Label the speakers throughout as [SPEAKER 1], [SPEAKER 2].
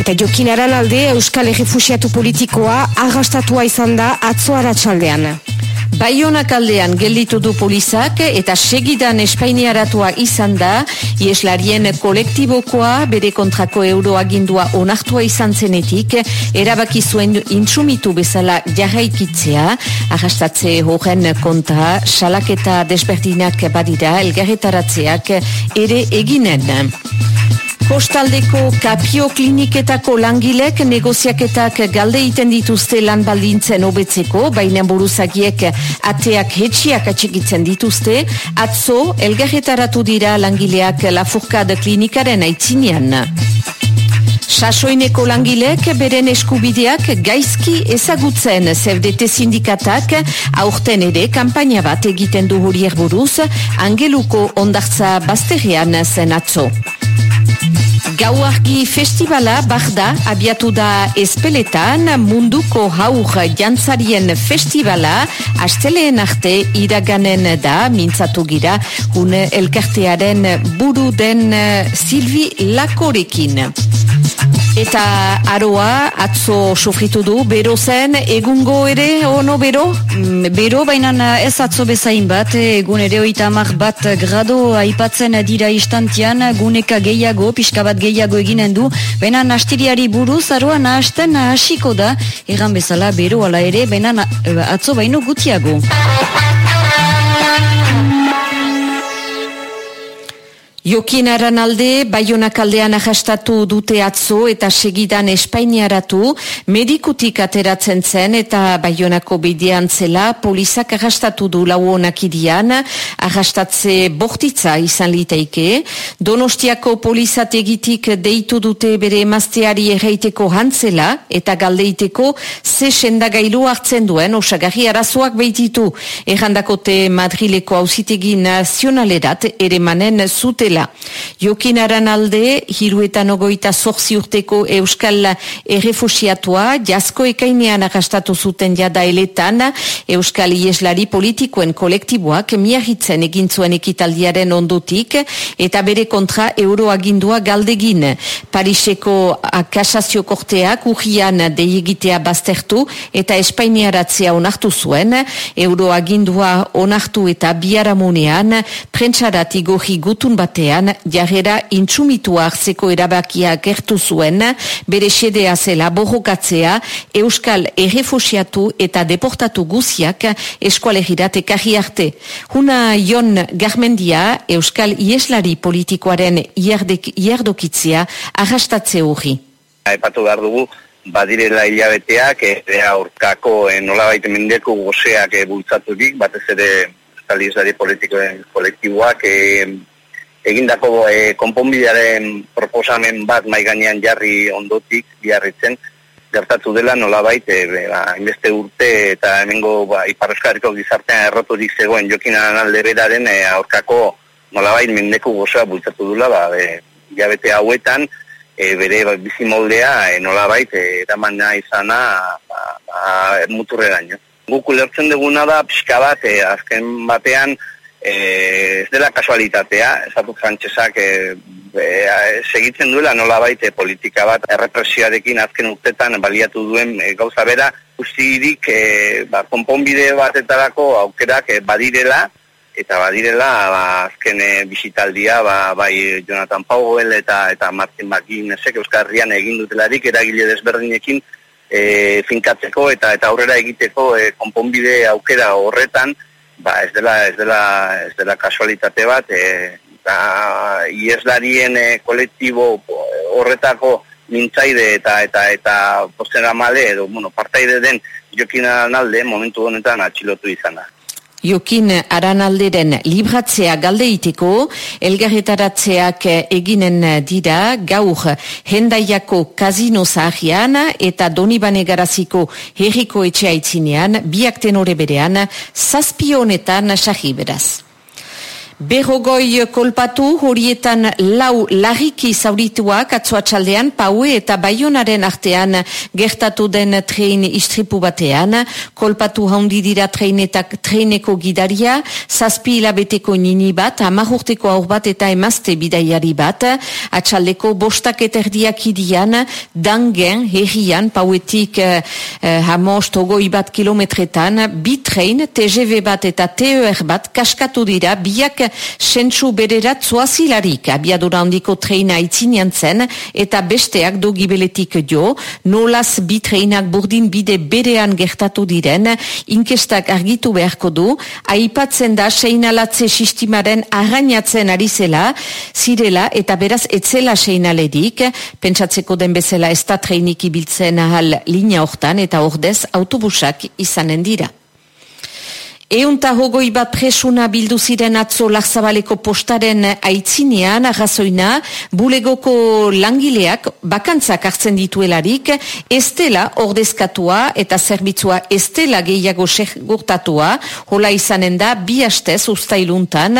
[SPEAKER 1] Eta jokinaran alde Euskal Errefusiatu politikoa agastatua izan da atzoara txaldean.
[SPEAKER 2] Baionak aldean gelditu du polizak eta segidan espainiaratua izan da, ieslarien kolektibokoa bere kontrako euroagindua onartua izan zenetik, erabaki zuen intsumitu bezala jarraikitzea, arrastatze horren kontra, salak eta desberdinak badira, elgarretaratzeak ere eginen. Kostaldeko kapio kliniketako langilek negoziaketak galde iten dituzte lan baldintzen hobetzeko, baina buruzagiek ateak hetxiak atxekitzen dituzte, atzo elgarretaratu dira langileak lafurkad klinikaren aitzinean. Sasoineko langilek beren eskubideak gaizki ezagutzen zebdete sindikatak aurten ere kampaina bat egiten du horiek buruz, angeluko ondartza bazterrean zen atzo. Gauargi festivala barda abiatu da espeletan munduko haur jantzarien festivala asteleen arte iraganen da mintzatu gira une elkartearen buru den Silvi Lakorekin. Eta aroa atzo sofritu du, bero zen, egungo ere, ono bero?
[SPEAKER 3] Mm, bero, baina ez atzo bezain bat, egun ere oita amak bat grado aipatzen dira istantian, guneka gehiago, pixka bat gehiago eginen du, baina nastiriari buruz, aroa nahasten hasiko da, egan bezala bero ala ere, baina atzo baino gutiago.
[SPEAKER 2] Jokin aran alde, baionak aldean ahastatu dute atzo eta segidan espainiaratu, medikutik ateratzen zen eta baionako bidean zela, polizak ahastatu du lau honak idian, ahastatze bortitza izan liteike, donostiako polizategitik deitu dute bere emazteari erreiteko hantzela eta galdeiteko ze sendagailu hartzen duen osagarri arazoak behititu, errandakote Madrileko hausitegi nazionalerat ere manen zute dela. Jokin aran hiruetan ogoita zorzi urteko Euskal errefusiatua, jasko ekainean agastatu zuten jada eletan, Euskal Ieslari politikoen kolektiboak miahitzen egintzuen ekitaldiaren ondutik, eta bere kontra euroagindua galdegin. Pariseko kasazio korteak ujian deiegitea baztertu, eta espainiaratzea onartu zuen, euroagindua onartu eta biaramunean, prentsarat igohi gutun bate batean jarrera intsumitua hartzeko erabakia gertu zuen bere sedea zela borrokatzea Euskal errefusiatu eta deportatu guziak eskualegirat ekarri arte. Huna Jon Garmendia Euskal Ieslari politikoaren iardokitzea arrastatze hori.
[SPEAKER 4] Aipatu behar dugu, badirela hilabeteak, e, aurkako e, nolabait mendeko gozeak e, bultzaturik, batez ere Euskal politikoen kolektiboak e, egindako e, konponbidearen proposamen bat mai gainean jarri ondotik biarritzen gertatu dela nolabait e, hainbeste urte eta hemengo ba Iparroskariko gizartean erroturik zegoen Jokinan alde beraren e, aurkako nolabait mendeko gozoa bultzatu dula ba e, jabete hauetan e, bere ba, bizi moldea e, nolabait eraman izana ba, ba, muturreraino. Guk ulertzen duguna da pixka bat e, azken batean e, ez dela kasualitatea, esatu frantsesak e, e, segitzen duela nola baite politika bat errepresioarekin azken urtetan baliatu duen e, gauza bera, ustirik e, ba, konponbide batetarako aukerak e, badirela, eta badirela ba, azken e, bisitaldia ba, bai Jonathan Powell eta eta Martin McGuinnessek Euskarrian egin dutelarik eragile desberdinekin e, finkatzeko eta eta aurrera egiteko e, konponbide aukera horretan ba ez dela ez dela ez dela kasualitate bat e, eta ieslarien e, kolektibo horretako mintzaide eta eta eta postera male edo bueno partaide den jokin alde momentu honetan atxilotu izana
[SPEAKER 2] Jokin aranalderen libratzea galdeiteko, elgarretaratzeak eginen dira gaur hendaiako kazino zahian eta donibane garaziko herriko etxeaitzinean, biak tenore berean, zazpionetan sahi. Berrogoi kolpatu horietan lau larriki zaurituak atzoatxaldean paue eta baionaren artean gertatu den trein istripu batean. Kolpatu haundi dira treinetak treineko gidaria, zazpi hilabeteko nini bat, amahurteko aur bat eta emazte bidaiari bat. Atxaldeko bostak eterdiak idian, dangen, herrian, pauetik eh, eh, hamost ogoi bat kilometretan, bi trein, TGV bat eta TER bat kaskatu dira, biak sentsu bererat zoazilarik. Abiadura handiko treina itzinean zen eta besteak do gibeletik jo, nolaz bi treinak burdin bide berean gertatu diren, inkestak argitu beharko du, aipatzen da seinalatze sistimaren arrainatzen ari zela, zirela eta beraz etzela seinaledik, pentsatzeko den bezala ez da treinik ibiltzen ahal linea hortan eta ordez autobusak izanen dira. Eunta hogoi bat presuna bildu ziren atzo lakzabaleko postaren aitzinean, arrazoina, bulegoko langileak bakantzak hartzen dituelarik, estela ordezkatua eta zerbitzua estela gehiago segurtatua, hola izanen da, bi hastez ustailuntan,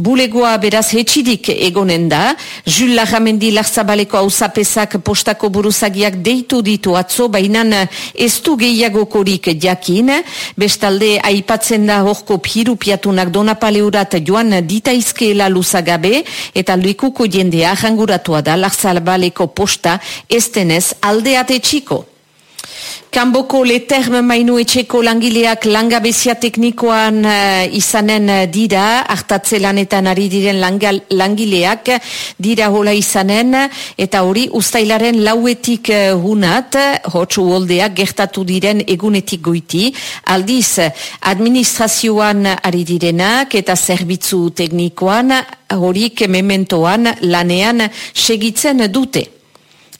[SPEAKER 2] bulegoa beraz hetxidik egonen da, Jules Lajamendi lakzabaleko hausapezak postako buruzagiak deitu ditu atzo, bainan ez du gehiago korik jakin, bestalde aipatzen da horko piru piatunak donapaleurat joan ditaizkeela luzagabe eta luikuko jendea janguratua da larzalbaleko posta estenez aldeate txiko. Kanboko leterme mainu etxeko langileak langabezia teknikoan uh, izanen eh, dira, hartatze lanetan ari diren langileak dira hola izanen, eta hori ustailaren lauetik uh, hunat, hotsu holdeak gertatu diren egunetik goiti, aldiz administrazioan ari direnak eta zerbitzu teknikoan horik mementoan lanean segitzen dute.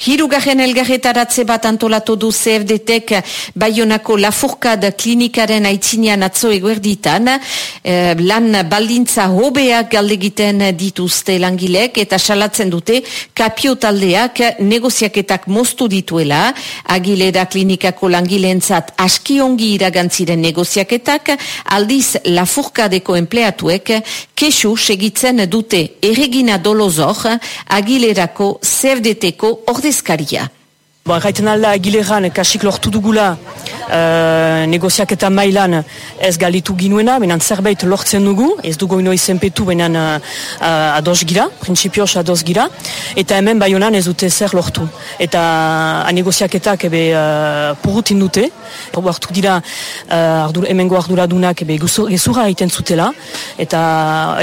[SPEAKER 2] Hirugarren elgarretaratze bat antolatu du CFDtek Bayonako Lafurkad klinikaren aitzinean atzo eguerditan, eh, lan baldintza hobeak galdegiten dituzte langilek eta salatzen dute kapio taldeak negoziaketak moztu dituela, agilera klinikako langileentzat askiongi iragantziren negoziaketak, aldiz Lafurkadeko empleatuek kesu segitzen dute erregina dolozor agilerako CFDteko pescaría.
[SPEAKER 5] Bo, gaiten alda gileran kasik lortu dugula uh, negoziak eta mailan ez galitu ginuena, benan zerbait lortzen dugu, ez dugu ino izenpetu benan uh, uh, ados gira, prinsipioz ados gira, eta hemen bai honan ez dute zer lortu. Eta uh, negoziaketak ebe uh, purutin dute, hartu dira uh, ardur, emengo arduradunak ebe gezurra egiten zutela, eta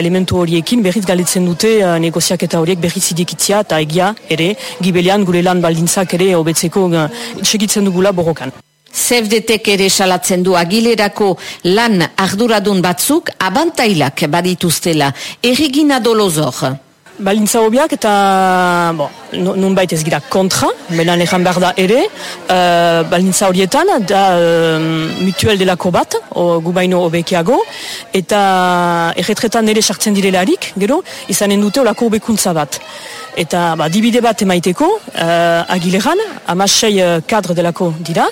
[SPEAKER 5] elementu horiekin berriz galitzen dute uh, negoziaketa horiek berriz idikitzia eta egia ere, gibelian gure lan baldintzak ere hobetzeko uh, segitzen dugula borrokan.
[SPEAKER 2] Zefdetek ere salatzen du agilerako lan arduradun batzuk abantailak badituztela. Erigina dolozor.
[SPEAKER 5] Balintza hobiak eta bo, nun baita ez gira kontra, belan ezan behar da ere, uh, balintza horietan da uh, mutuel delako bat, o, gu baino obekiago, eta erretretan ere sartzen direlarik, gero, izanen dute olako obekuntza bat eta ba, dibide bat emaiteko uh, agileran, amasei uh, kadre delako dira,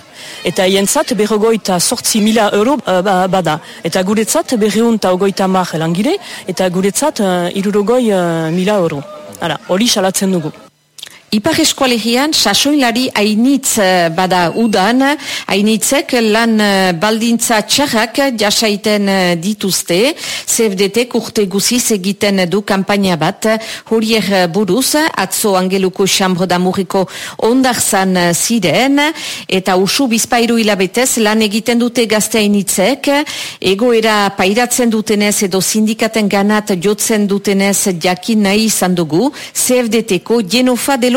[SPEAKER 5] eta hientzat berrogoita sortzi mila euro uh, bada. Eta guretzat berreun eta ogoita mar langile, eta guretzat uh, irurogoi uh, mila euro. Hala, hori salatzen dugu.
[SPEAKER 2] Ipar eskualegian, sasoilari hainitz eh, bada udan, hainitzek lan eh, baldintza txarrak jasaiten eh, dituzte, CFDT kurte guziz egiten du kampaina bat, horier buruz, atzo angeluko xambro damuriko ondarzan ziren, eta usu bizpairu hilabetez lan egiten dute gazte hainitzek, egoera pairatzen dutenez edo sindikaten ganat jotzen dutenez jakin nahi izan dugu, CFDT-ko genofa delo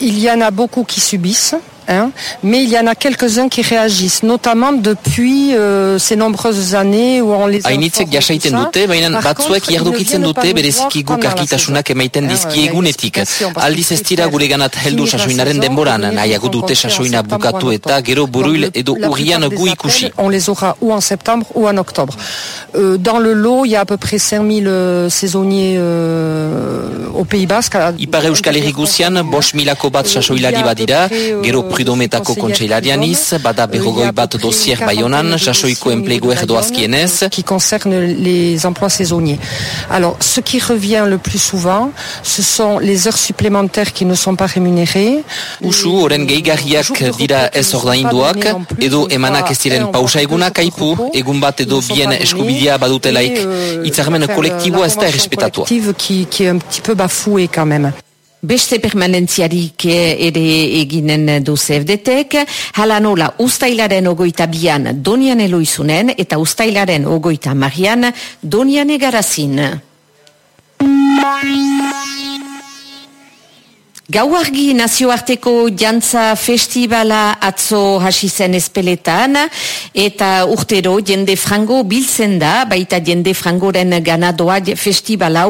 [SPEAKER 6] Il y en a beaucoup qui subissent. Hein, mais il y en a quelques-uns qui réagissent, notamment depuis euh, ces nombreuses années où on les a
[SPEAKER 7] Hainitzek jasaiten dute, baina batzuek jardukitzen dute bereziki guk arkitasunak emaiten dizki egunetik. Aldiz ez dira gure ganat heldu sasoinaren denboran, nahiago dute sasoina bukatu eta gero buruil edo urrian gu ikusi.
[SPEAKER 6] On les aura ou en septembre ou en octobre. Euh, dans le lot, il y a à peu près 5000 euh, saisonniers euh, au Pays Basque.
[SPEAKER 7] Ipar Euskal Herri guzian, bos milako bat sasoilari badira, gero Prudometako kontseilarianiz, bada berrogoi bat dosier baionan, sasoiko enpleguer doazkienez.
[SPEAKER 6] Qui concerne les emplois saisonniers. Alors, ce qui revient le plus souvent, ce sont les heures supplémentaires qui ne sont pas rémunérées.
[SPEAKER 7] Usu, oren gehigarriak dira ez ordainduak, edo emanak ez diren pausa egunak aipu, egun bat edo bien eskubidea badutelaik, itzarmen kolektiboa ez da errespetatua.
[SPEAKER 6] Qui, qui est un petit peu bafoué quand même.
[SPEAKER 2] Beste permanentziarik ere eginen du zefdetek, hala nola ustailaren ogoita bian donian eloizunen eta ustailaren ogoita marian donian egarazin. Gauargi nazioarteko jantza festivala atzo hasi zen espeletan eta urtero jende frango biltzen da, baita jende frangoren ganadoa festivala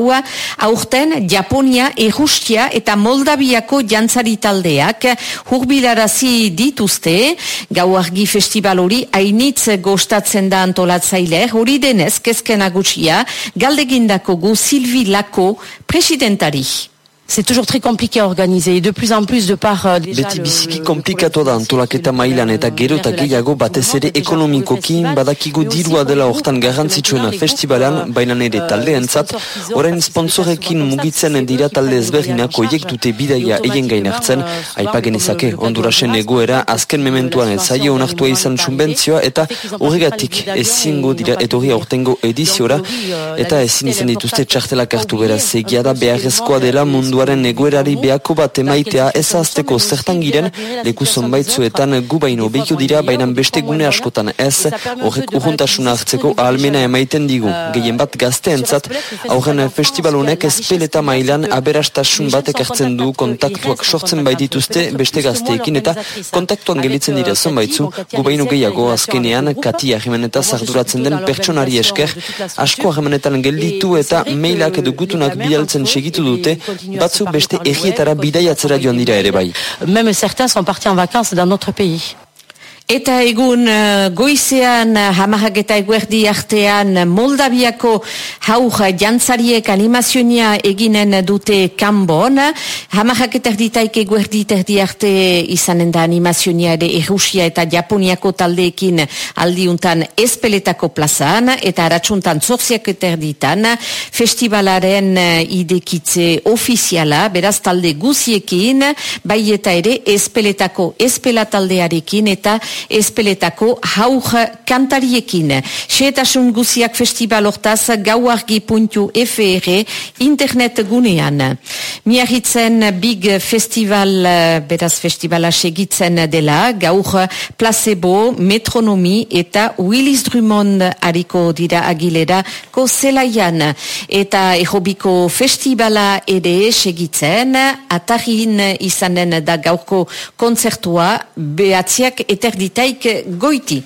[SPEAKER 2] aurten Japonia, Erustia eta Moldabiako jantzari taldeak hurbilarazi dituzte. Gauargi festival hori hainitz gostatzen da antolatzaile. Hori denez kezken agutxia galdegindako gu Silvi Lako presidentari.
[SPEAKER 5] C'est toujours très compliqué à organiser. Et de plus en plus de par euh, déjà
[SPEAKER 8] Beti biziki komplikatu da antolaketa mailan eta gero eta gehiago batez ere ekonomikoki badakigu dirua dela hortan garrantzitsuena festivalan, baina nire taldeentzat, orain sponsorekin mugitzen dira talde ezberdinak oiek dute bidaia eien gain hartzen, aipa genezake Hondurasen egoera azken mementuan ez zaio onartua izan subbentzioa eta horregatik ezingo dira etorri aurtengo ediziora eta ezin izan dituzte txartelak hartu beraz. Egia da beharrezkoa dela mundu munduaren egoerari behako bat emaitea ez azteko zertan giren, leku zonbaitzuetan gu baino behiko dira, baina beste gune askotan ez, horrek uruntasuna hartzeko ahalmena emaiten digu. Gehien bat gazteentzat, aurren festibalonek ezpeleta mailan aberastasun bat ekartzen du kontaktuak sortzen baitituzte beste gazteekin eta kontaktuan gelitzen dira zonbaitzu, gu baino gehiago azkenean kati ahimeneta zarduratzen den pertsonari esker, asko ahimenetan gelditu eta mailak edo gutunak bialtzen segitu dute, batzu beste errietara bidaiatzera joan dira ere bai.
[SPEAKER 5] Même certains sont partis en vacances dans notre pays.
[SPEAKER 2] Eta egun uh, goizean uh, hamahak eta eguerdi artean Moldabiako haur jantzariek animazionia eginen dute kanbon. Hamahak eta erditaik eguerdi terdi arte izanen da animazionia ere Errusia eta Japoniako taldeekin aldiuntan espeletako plazan eta aratsuntan zorziak eta erditan festivalaren idekitze ofiziala beraz talde guziekin bai eta ere espeletako espelataldearekin eta espeletako haur kantariekin. Seetasun guziak festival hortaz gauargi.fr internet gunean. Miarritzen big festival, beraz festivala segitzen dela, gaur placebo, metronomi eta Willis Drummond hariko dira agilera ko zelaian. Eta ehobiko festivala ere segitzen, atarin izanen da gaurko konzertua, behatziak eterdita goiti.